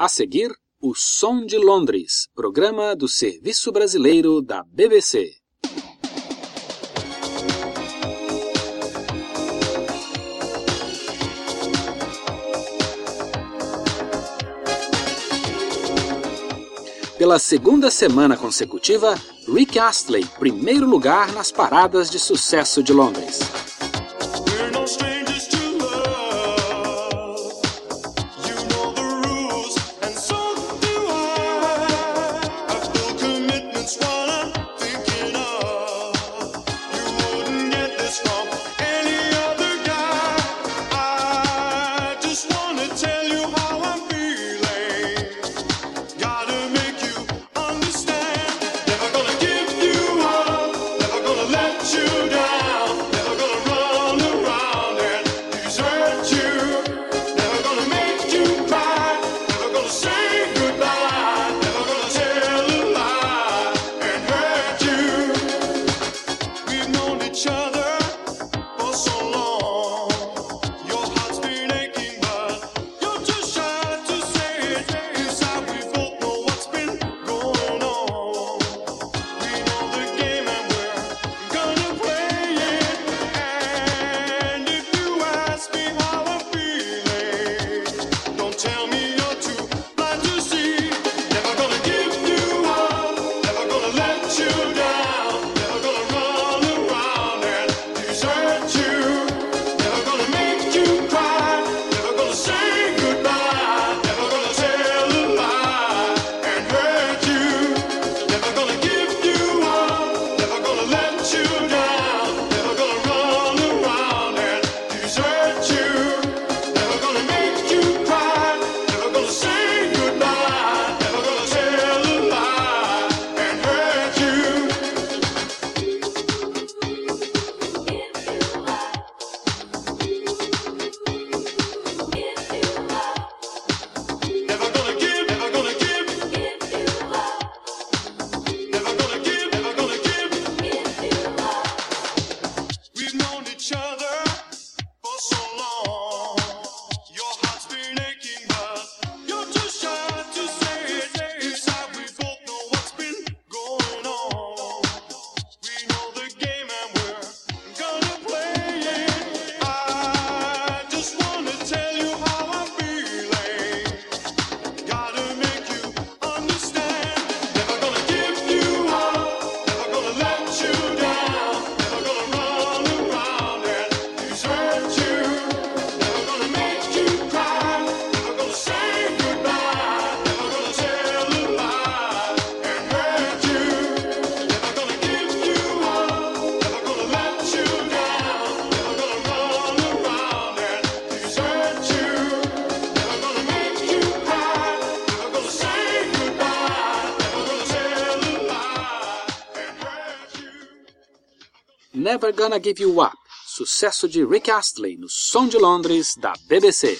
A seguir, o Som de Londres, programa do Serviço Brasileiro da BBC. Pela segunda semana consecutiva, Rick Astley, primeiro lugar nas paradas de sucesso de Londres. Never Gonna Give You Up, sucesso de Rick Astley no Som de Londres da BBC.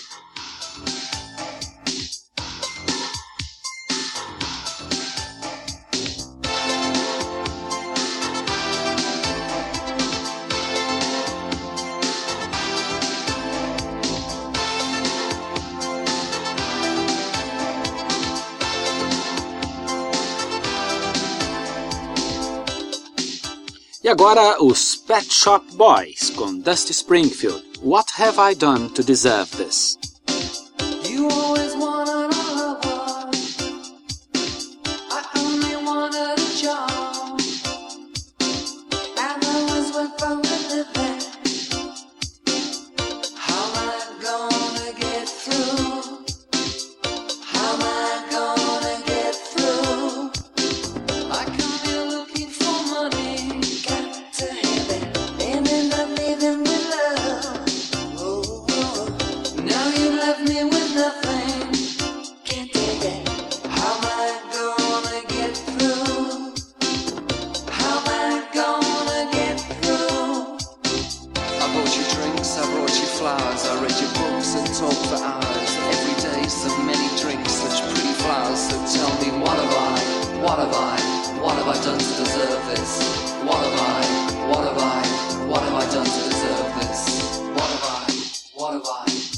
E agora os Pet Shop Boys com Dusty Springfield. What have I done to deserve this? alive.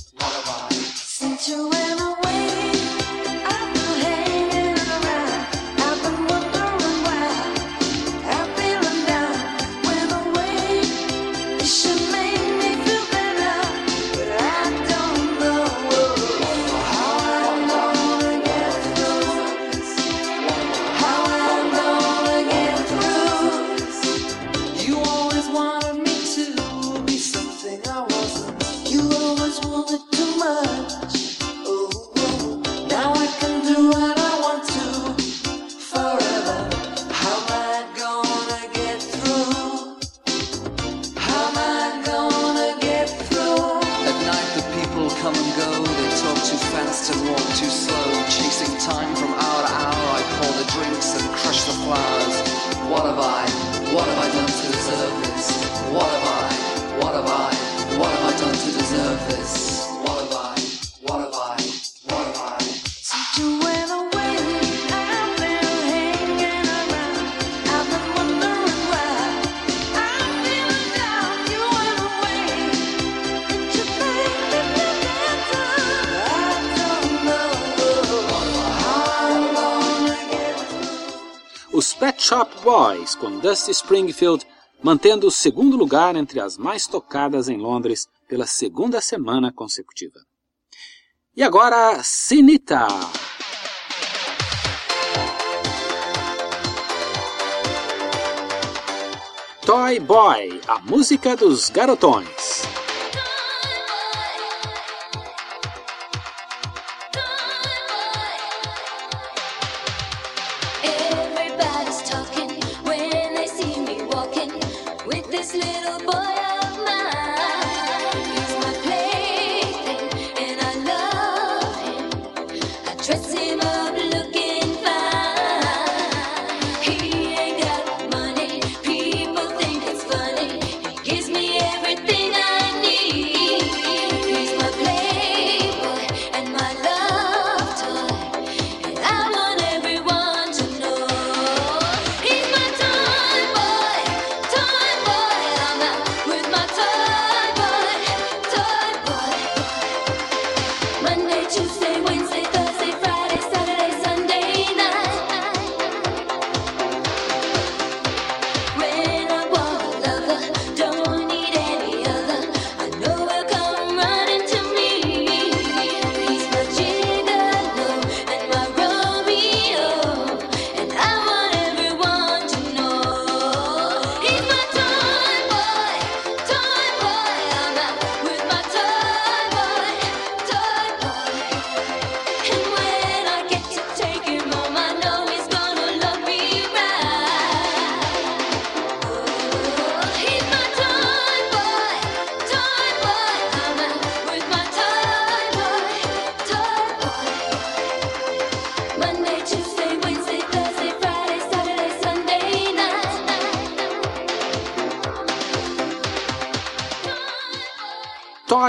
What have I? What have I done to deserve this? What have I? What have I? What have I done to deserve this? Pet Shop Boys com Dusty Springfield, mantendo o segundo lugar entre as mais tocadas em Londres pela segunda semana consecutiva. E agora, Sinita! Toy Boy, a música dos garotões. this little boy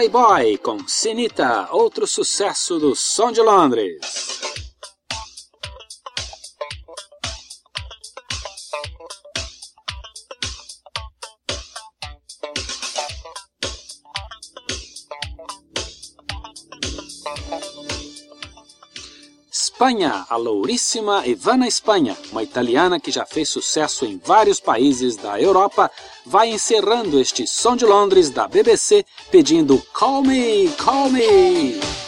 Boy Boy com Sinita, outro sucesso do Som de Londres. Espanha, a louríssima Ivana Espanha, uma italiana que já fez sucesso em vários países da Europa vai encerrando este Som de Londres da BBC pedindo Call Me, Call Me!